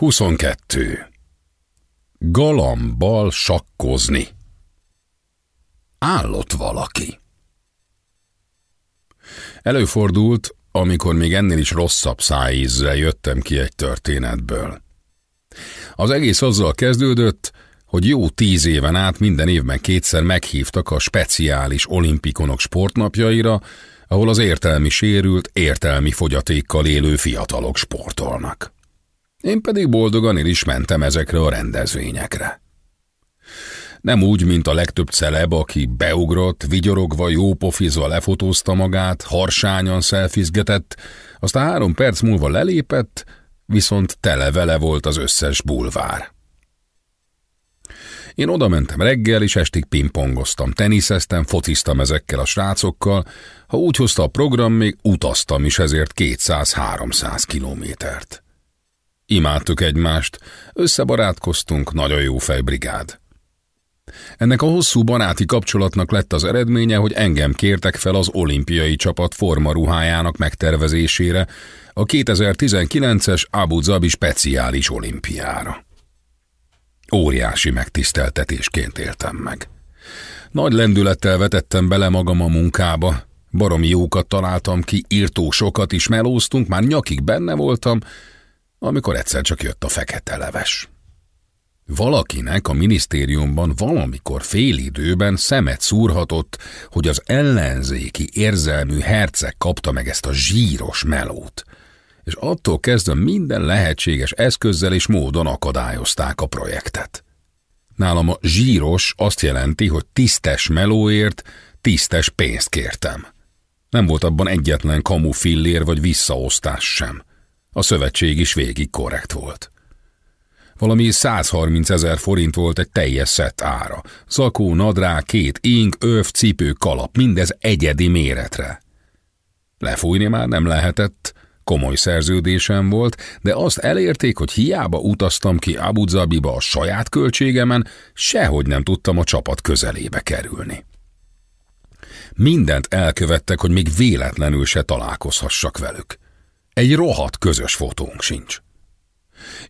22. Galambal sakkozni. Állott valaki. Előfordult, amikor még ennél is rosszabb szájízre jöttem ki egy történetből. Az egész azzal kezdődött, hogy jó tíz éven át minden évben kétszer meghívtak a speciális olimpikonok sportnapjaira, ahol az értelmi sérült, értelmi fogyatékkal élő fiatalok sportolnak. Én pedig boldogan el is mentem ezekre a rendezvényekre. Nem úgy, mint a legtöbb celeb, aki beugrott, vigyorogva, jópofizva lefotózta magát, harsányan szelfizgetett, aztán három perc múlva lelépett, viszont tele vele volt az összes bulvár. Én oda mentem reggel, és estig pingpongoztam, teniszeztem, fociztam ezekkel a srácokkal, ha úgy hozta a program, még utaztam is ezért 200-300 kilométert. Imádtuk egymást, összebarátkoztunk, nagyon jó fejbrigád. Ennek a hosszú baráti kapcsolatnak lett az eredménye, hogy engem kértek fel az olimpiai csapat formaruhájának megtervezésére a 2019-es Abu Dhabi speciális olimpiára. Óriási megtiszteltetésként éltem meg. Nagy lendülettel vetettem bele magam a munkába, baromi jókat találtam ki, írtósokat is melóztunk, már nyakig benne voltam, amikor egyszer csak jött a fekete leves. Valakinek a minisztériumban valamikor félidőben szemet szúrhatott, hogy az ellenzéki érzelmű herceg kapta meg ezt a zsíros melót, és attól kezdve minden lehetséges eszközzel és módon akadályozták a projektet. Nálam a zsíros azt jelenti, hogy tisztes melóért tisztes pénzt kértem. Nem volt abban egyetlen kamu vagy visszaosztás sem. A szövetség is végig korrekt volt. Valami 130 ezer forint volt egy teljes szett ára. Zakó, nadrá, két ing, öv, cipő, kalap, mindez egyedi méretre. Lefújni már nem lehetett, komoly szerződésem volt, de azt elérték, hogy hiába utaztam ki Abu Dhabiba a saját költségemen, sehogy nem tudtam a csapat közelébe kerülni. Mindent elkövettek, hogy még véletlenül se találkozhassak velük. Egy rohadt közös fotónk sincs.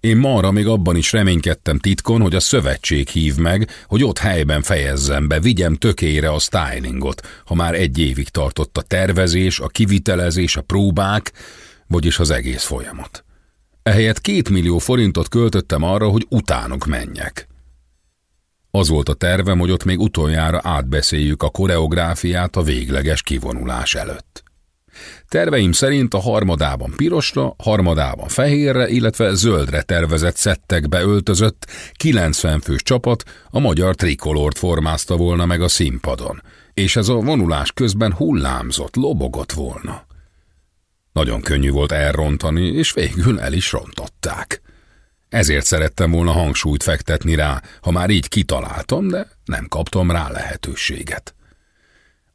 Én marra még abban is reménykedtem titkon, hogy a szövetség hív meg, hogy ott helyben fejezzem be, vigyem tökére a stylingot, ha már egy évig tartott a tervezés, a kivitelezés, a próbák, vagyis az egész folyamat. Ehelyett két millió forintot költöttem arra, hogy utánuk menjek. Az volt a tervem, hogy ott még utoljára átbeszéljük a koreográfiát a végleges kivonulás előtt. Terveim szerint a harmadában pirosra, harmadában fehérre, illetve zöldre tervezett szettekbe öltözött 90 fős csapat a magyar trikolort formázta volna meg a színpadon, és ez a vonulás közben hullámzott, lobogott volna. Nagyon könnyű volt elrontani, és végül el is rontották. Ezért szerettem volna hangsúlyt fektetni rá, ha már így kitaláltam, de nem kaptam rá lehetőséget.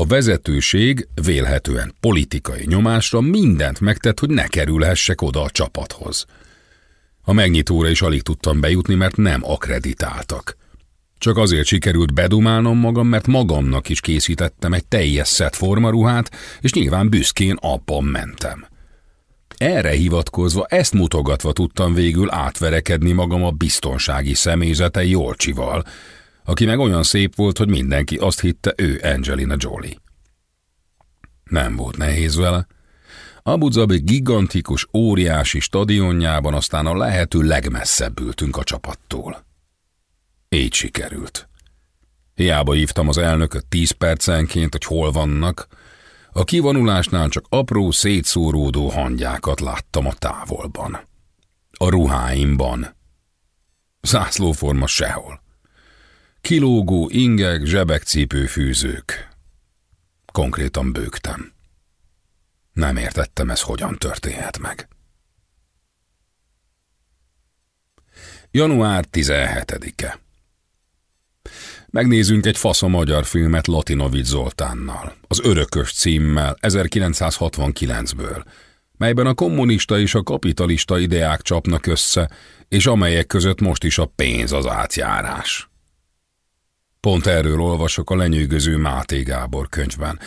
A vezetőség vélhetően politikai nyomásra mindent megtett, hogy ne kerülhessek oda a csapathoz. A megnyitóra is alig tudtam bejutni, mert nem akreditáltak. Csak azért sikerült bedumálnom magam, mert magamnak is készítettem egy teljes szett formaruhát, és nyilván büszkén abban mentem. Erre hivatkozva, ezt mutogatva tudtam végül átverekedni magam a biztonsági személyzete Jolcsival, aki meg olyan szép volt, hogy mindenki azt hitte, ő Angelina Jolie. Nem volt nehéz vele. Abu Dhabi gigantikus, óriási stadionjában aztán a lehető legmesszebb ültünk a csapattól. Így sikerült. Hiába hívtam az elnököt tíz percenként, hogy hol vannak, a kivonulásnál csak apró, szétszóródó hangyákat láttam a távolban. A ruháimban. Zászlóforma sehol. Kilógó ingek, zsebekcipőfűzők. Konkrétan bőgtem. Nem értettem, ez hogyan történhet meg. Január 17-e Megnézünk egy fasz a magyar filmet Latinovic Zoltánnal, az Örökös címmel 1969-ből, melyben a kommunista és a kapitalista ideák csapnak össze, és amelyek között most is a pénz az átjárás. Pont erről olvasok a lenyűgöző Máté Gábor könyvben,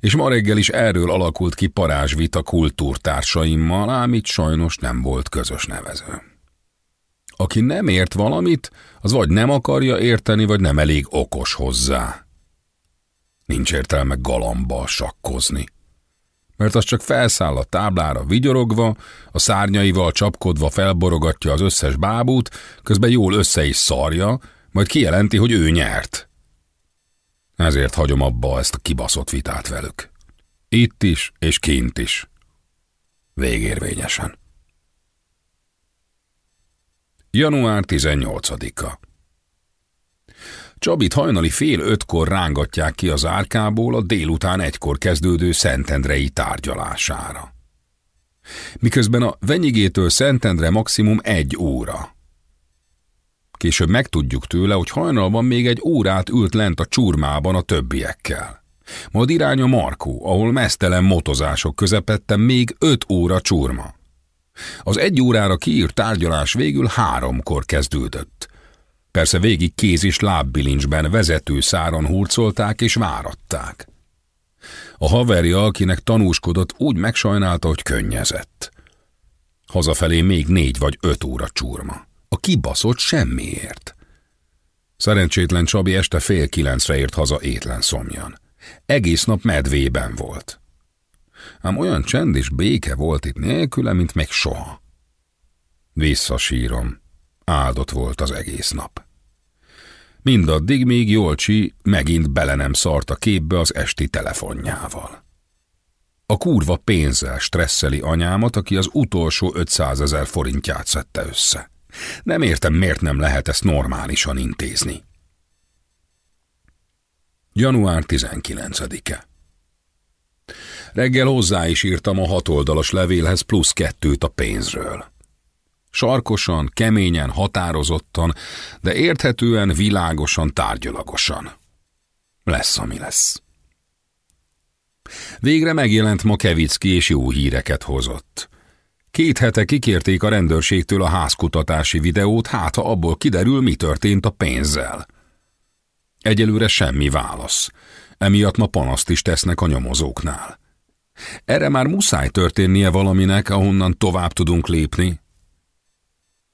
és ma reggel is erről alakult ki parázsvita kultúrtársaimmal, ám itt sajnos nem volt közös nevező. Aki nem ért valamit, az vagy nem akarja érteni, vagy nem elég okos hozzá. Nincs értelme galamba sakkozni. Mert az csak felszáll a táblára vigyorogva, a szárnyaival csapkodva felborogatja az összes bábút, közben jól össze is szarja, majd kijelenti, hogy ő nyert. Ezért hagyom abba ezt a kibaszott vitát velük. Itt is, és kint is. Végérvényesen. Január 18-a Csabit hajnali fél ötkor rángatják ki az árkából a délután egykor kezdődő Szentendrei tárgyalására. Miközben a Venyigétől Szentendre maximum egy óra. Később megtudjuk tőle, hogy hajnalban még egy órát ült lent a csurmában a többiekkel. Majd irány a Markó, ahol mesztelen motozások közepette még öt óra csurma. Az egy órára kiírt tárgyalás végül háromkor kezdődött. Persze végig kéz és lábbilincsben vezető száron hurcolták és váratták. A haverja, akinek tanúskodott, úgy megsajnálta, hogy könnyezett. Hazafelé még négy vagy öt óra csurma. A kibaszott semmiért. Szerencsétlen Csabi este fél kilencre ért haza étlen szomjan. Egész nap medvében volt. Ám olyan csend és béke volt itt nélküle, mint még soha. Visszasírom. Áldott volt az egész nap. Mindaddig, míg Jolcsi megint bele nem szart a képbe az esti telefonjával. A kurva pénzzel stresszeli anyámat, aki az utolsó 500 ezer forintját szedte össze. Nem értem, miért nem lehet ezt normálisan intézni. Január 19-e Reggel hozzá is írtam a hatoldalas levélhez plusz kettőt a pénzről. Sarkosan, keményen, határozottan, de érthetően, világosan, tárgyalagosan. Lesz, ami lesz. Végre megjelent ma Kevicki és jó híreket hozott. Két hete kikérték a rendőrségtől a házkutatási videót, hát ha abból kiderül, mi történt a pénzzel. Egyelőre semmi válasz. Emiatt ma panaszt is tesznek a nyomozóknál. Erre már muszáj történnie valaminek, ahonnan tovább tudunk lépni.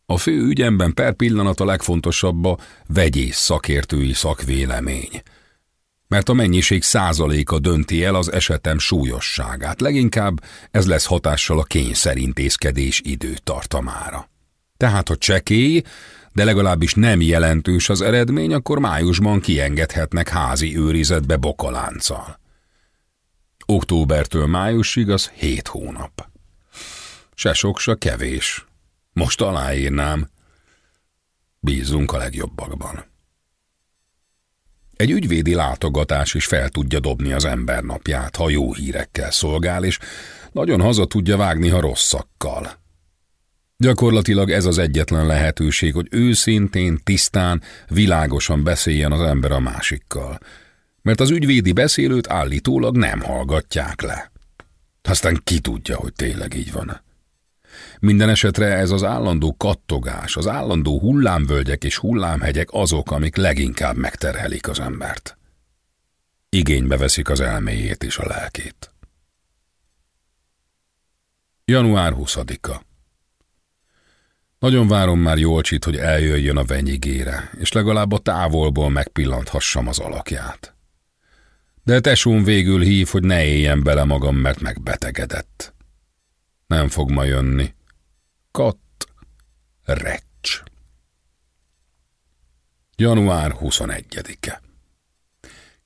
A fő ügyemben per pillanat a legfontosabb a vegyész szakértői szakvélemény. Mert a mennyiség százaléka dönti el az esetem súlyosságát, leginkább ez lesz hatással a kényszerintézkedés időtartamára. Tehát, ha csekély, de legalábbis nem jelentős az eredmény, akkor májusban kiengedhetnek házi őrizetbe bokalánccal. Októbertől májusig az hét hónap. Se sok, se kevés. Most aláírnám. Bízunk a legjobbakban. Egy ügyvédi látogatás is fel tudja dobni az ember napját, ha jó hírekkel szolgál, és nagyon haza tudja vágni, ha rosszakkal. Gyakorlatilag ez az egyetlen lehetőség, hogy őszintén, tisztán, világosan beszéljen az ember a másikkal. Mert az ügyvédi beszélőt állítólag nem hallgatják le. Aztán ki tudja, hogy tényleg így van. Minden esetre ez az állandó kattogás, az állandó hullámvölgyek és hullámhegyek azok, amik leginkább megterhelik az embert. Igénybe veszik az elméjét és a lelkét. Január 20-a nagyon várom már Jolcsit, hogy eljöjjön a venyigére, és legalább a távolból megpillanthassam az alakját. De tesóm végül hív, hogy ne éljen bele magam, mert megbetegedett. Nem fog ma jönni. Katt, recs. Január 21-e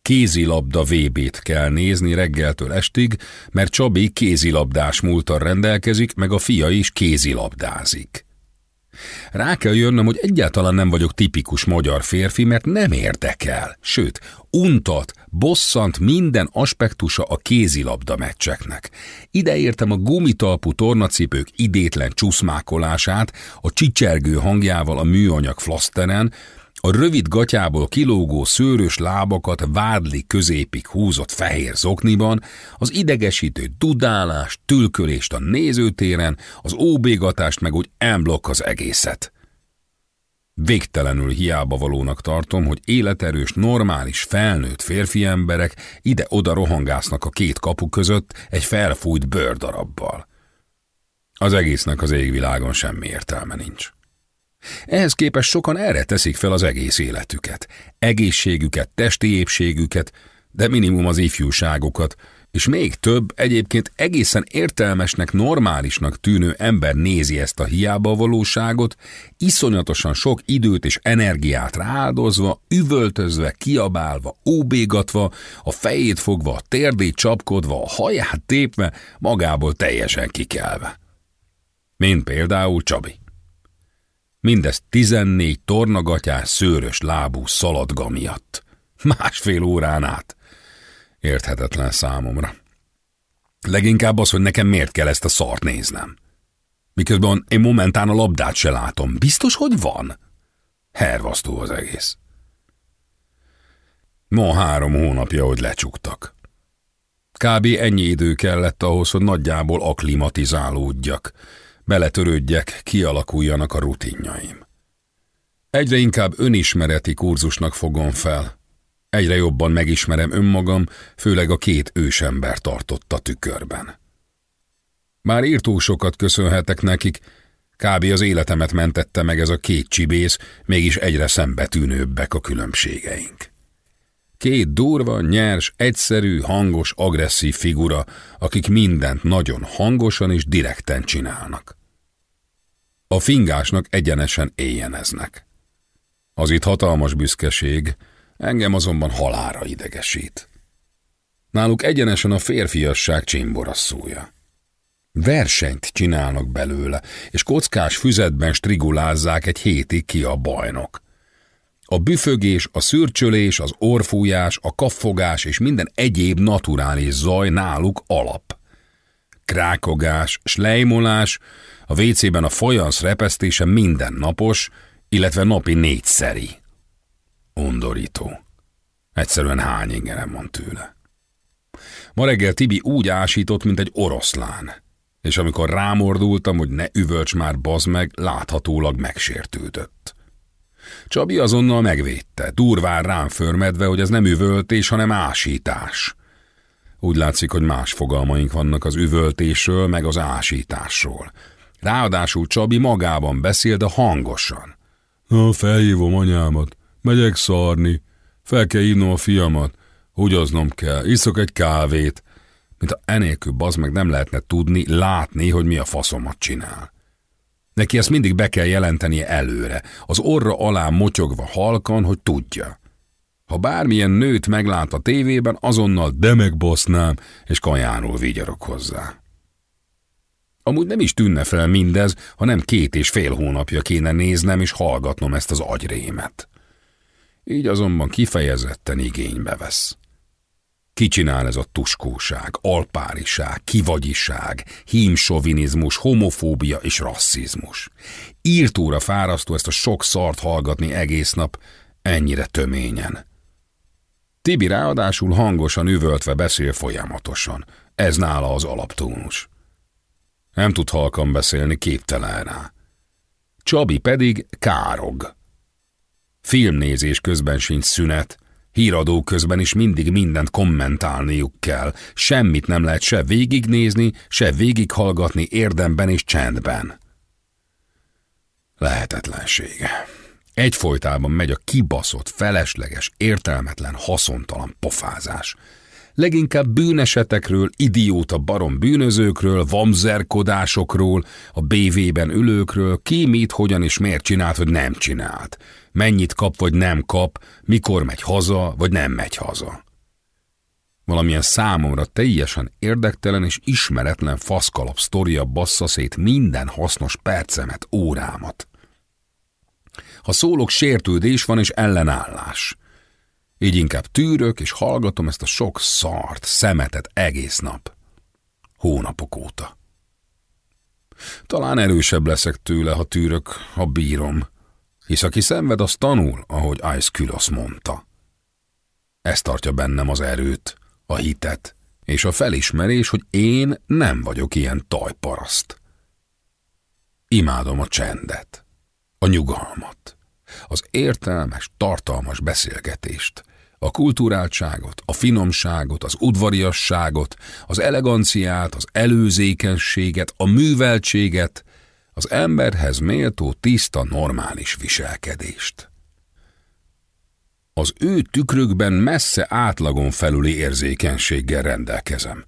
Kézilabda VB-t kell nézni reggeltől estig, mert Csabi kézilabdás múltal rendelkezik, meg a fia is kézilabdázik. Rá kell jönnöm, hogy egyáltalán nem vagyok tipikus magyar férfi, mert nem érdekel. Sőt, untat, bosszant minden aspektusa a kézilabda meccseknek. Ide értem a gumitalpú tornacipők idétlen csúszmákolását, a csicsergő hangjával a műanyag flaszteren, a rövid gatyából kilógó szőrös lábakat vádli középig húzott fehér zokniban, az idegesítő dudálást, tülkölést a nézőtéren, az óbégatást meg úgy emblok az egészet. Végtelenül hiába valónak tartom, hogy életerős, normális, felnőtt férfi emberek ide-oda rohangásznak a két kapu között egy felfújt bőrdarabbal. Az egésznek az égvilágon semmi értelme nincs. Ehhez képest sokan erre teszik fel az egész életüket, egészségüket, testi épségüket, de minimum az ifjúságukat, és még több, egyébként egészen értelmesnek, normálisnak tűnő ember nézi ezt a hiába valóságot, iszonyatosan sok időt és energiát rááldozva, üvöltözve, kiabálva, óbégatva, a fejét fogva, a térdét csapkodva, a haját tépve, magából teljesen kikelve. Mint például Csabi. Mindez 14 tornagatyás, szőrös lábú szaladga miatt. Másfél órán át. Érthetetlen számomra. Leginkább az, hogy nekem miért kell ezt a szart néznem. Miközben én momentán a labdát se látom. Biztos, hogy van? Hervasztó az egész. Ma három hónapja, hogy lecsuktak. Kb. ennyi idő kellett ahhoz, hogy nagyjából aklimatizálódjak, beletörődjek, kialakuljanak a rutinjaim. Egyre inkább önismereti kurzusnak fogom fel, Egyre jobban megismerem önmagam, főleg a két ősember tartott a tükörben. Már írtó sokat köszönhetek nekik, kb. az életemet mentette meg ez a két csibész, mégis egyre szembetűnőbbek a különbségeink. Két durva, nyers, egyszerű, hangos, agresszív figura, akik mindent nagyon hangosan és direkten csinálnak. A fingásnak egyenesen éjjeneznek. Az itt hatalmas büszkeség, Engem azonban halára idegesít. Náluk egyenesen a férfiasság csimborasszúja. Versenyt csinálnak belőle, és kockás füzetben strigulázzák egy hétig ki a bajnok. A büfögés, a szürcsölés, az orfújás, a kaffogás és minden egyéb naturális zaj náluk alap. Krákogás, slejmolás, a WC-ben a folyansz repesztése mindennapos, illetve napi négyszeri. Undorító. Egyszerűen hány ingerem van tőle. Ma reggel Tibi úgy ásított, mint egy oroszlán, és amikor rámordultam, hogy ne üvölts már, bazd meg, láthatólag megsértődött. Csabi azonnal megvédte, durván rám förmedve, hogy ez nem üvöltés, hanem ásítás. Úgy látszik, hogy más fogalmaink vannak az üvöltésről, meg az ásításról. Ráadásul Csabi magában beszél, de hangosan. Na, felhívom anyámat. Megyek szarni. Fel kell hívnom a fiamat. Húgyoznom kell. Iszok egy kávét. Mint a enélkül bazd meg nem lehetne tudni, látni, hogy mi a faszomat csinál. Neki ezt mindig be kell jelentenie előre, az orra alá motyogva halkan, hogy tudja. Ha bármilyen nőt meglát a tévében, azonnal de megbosznám, és kajánul vigyarok hozzá. Amúgy nem is tűnne fel mindez, hanem két és fél hónapja kéne néznem és hallgatnom ezt az agyrémet így azonban kifejezetten igénybe vesz. Kicsinál ez a tuskóság, alpáriság, kivagyiság, hímsovinizmus, homofóbia és rasszizmus. Írtóra fárasztó ezt a sok szart hallgatni egész nap, ennyire töményen. Tibi ráadásul hangosan üvöltve beszél folyamatosan. Ez nála az alaptónus. Nem tud halkan beszélni, képtelen rá. Csabi pedig károg. Filmnézés közben sincs szünet, híradó közben is mindig mindent kommentálniuk kell, semmit nem lehet se végignézni, se végighallgatni érdemben és csendben. Lehetetlensége. Egyfolytában megy a kibaszott, felesleges, értelmetlen, haszontalan pofázás – leginkább bűnesetekről, idióta barom bűnözőkről, vamzerkodásokról, a BV-ben ülőkről, ki mit, hogyan és miért csinált, vagy nem csinált. Mennyit kap, vagy nem kap, mikor megy haza, vagy nem megy haza. Valamilyen számomra teljesen érdektelen és ismeretlen faszkalap sztoria bassza szét minden hasznos percemet, órámat. Ha szólok, sértődés van és ellenállás – így inkább tűrök és hallgatom ezt a sok szart, szemetet egész nap. Hónapok óta. Talán erősebb leszek tőle, ha tűrök, ha bírom, hisz aki szenved, az tanul, ahogy Ice Külosz mondta. Ez tartja bennem az erőt, a hitet, és a felismerés, hogy én nem vagyok ilyen tajparaszt. Imádom a csendet, a nyugalmat az értelmes, tartalmas beszélgetést, a kulturáltságot, a finomságot, az udvariasságot, az eleganciát, az előzékenységet, a műveltséget, az emberhez méltó, tiszta, normális viselkedést. Az ő tükrökben messze átlagon felüli érzékenységgel rendelkezem,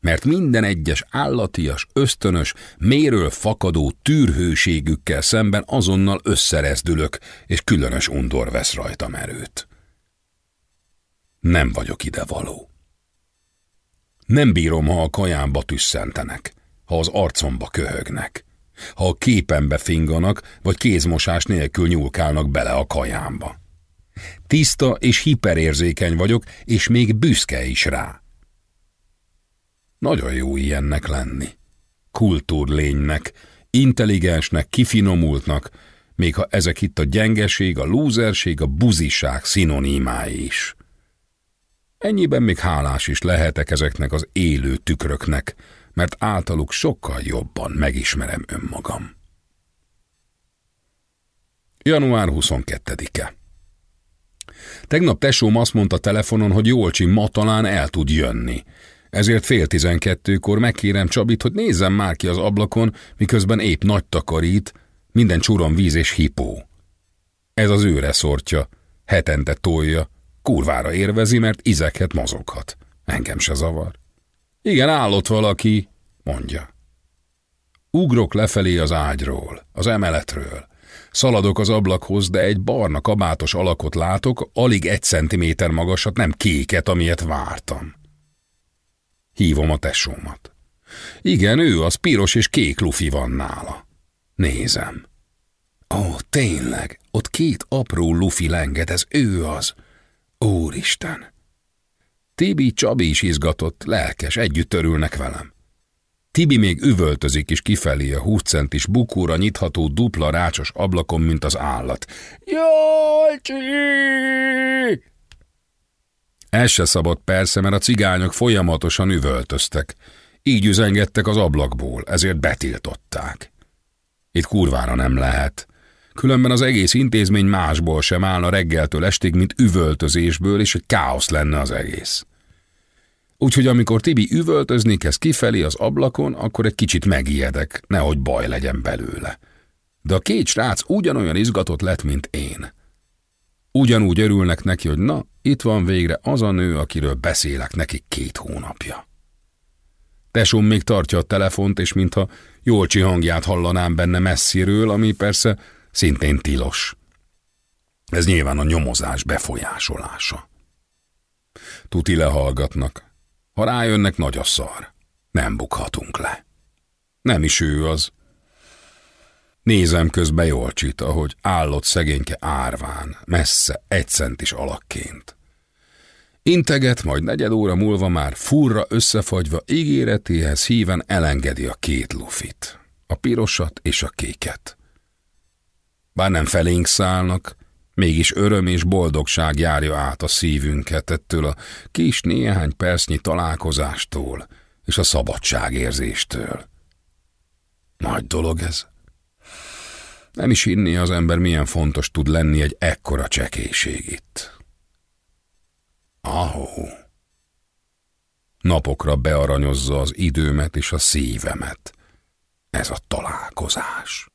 mert minden egyes állatias, ösztönös, méről fakadó tűrhőségükkel szemben azonnal összerezdülök, és különös undor vesz rajtam erőt. Nem vagyok ide való. Nem bírom, ha a kajámba tüsszentenek, ha az arcomba köhögnek, ha a képembe finganak, vagy kézmosás nélkül nyúlkálnak bele a kajámba. Tiszta és hiperérzékeny vagyok, és még büszke is rá. Nagyon jó ilyennek lenni. Kultúrlénynek, intelligensnek, kifinomultnak, még ha ezek itt a gyengeség, a lúzerség, a buziság szinonimái is. Ennyiben még hálás is lehetek ezeknek az élő tükröknek, mert általuk sokkal jobban megismerem önmagam. Január 22-e Tegnap tesóm azt mondta telefonon, hogy Jolcsi ma talán el tud jönni. Ezért fél tizenkettőkor megkérem Csabit, hogy nézzem már ki az ablakon, miközben épp nagy takarít, minden csúron víz és hipó. Ez az őre szortja, hetente tolja, kurvára érvezi, mert izekhet mozoghat. Engem se zavar. Igen, állott valaki, mondja. Ugrok lefelé az ágyról, az emeletről. Szaladok az ablakhoz, de egy barna kabátos alakot látok, alig egy centiméter magasat, nem kéket, amilyet vártam. Hívom a tesómat. Igen, ő az piros és kék lufi van nála. Nézem. Ó, tényleg, ott két apró lufi lenget, ez ő az. Úristen! Tibi Csabi is izgatott, lelkes, együtt örülnek velem. Tibi még üvöltözik is kifelé a 20 centis bukóra nyitható dupla rácsos ablakon, mint az állat. Jajcsi! Ez se szabad persze, mert a cigányok folyamatosan üvöltöztek. Így üzengettek az ablakból, ezért betiltották. Itt kurvára nem lehet. Különben az egész intézmény másból sem állna reggeltől estig, mint üvöltözésből, és egy káosz lenne az egész. Úgyhogy amikor Tibi üvöltözni kezd kifelé az ablakon, akkor egy kicsit megijedek, nehogy baj legyen belőle. De a két srác ugyanolyan izgatott lett, mint én. Ugyanúgy örülnek neki, hogy na, itt van végre az a nő, akiről beszélek neki két hónapja. Tesóm még tartja a telefont, és mintha Jolcsi hangját hallanám benne messziről, ami persze szintén tilos. Ez nyilván a nyomozás befolyásolása. Tuti lehallgatnak. Ha rájönnek, nagy a szar. Nem bukhatunk le. Nem is ő az. Nézem közbe Jolcsit, ahogy állott szegényke árván, messze, egy centis alakként. Integet, majd negyed óra múlva már furra összefagyva ígéretéhez híven elengedi a két lufit, a pirosat és a kéket. Bár nem felénk szállnak, mégis öröm és boldogság járja át a szívünket ettől a kis néhány percnyi találkozástól és a szabadságérzéstől. Nagy dolog ez. Nem is hinni az ember, milyen fontos tud lenni egy ekkora csekéség itt. Ahó. Napokra bearanyozza az időmet és a szívemet. Ez a találkozás.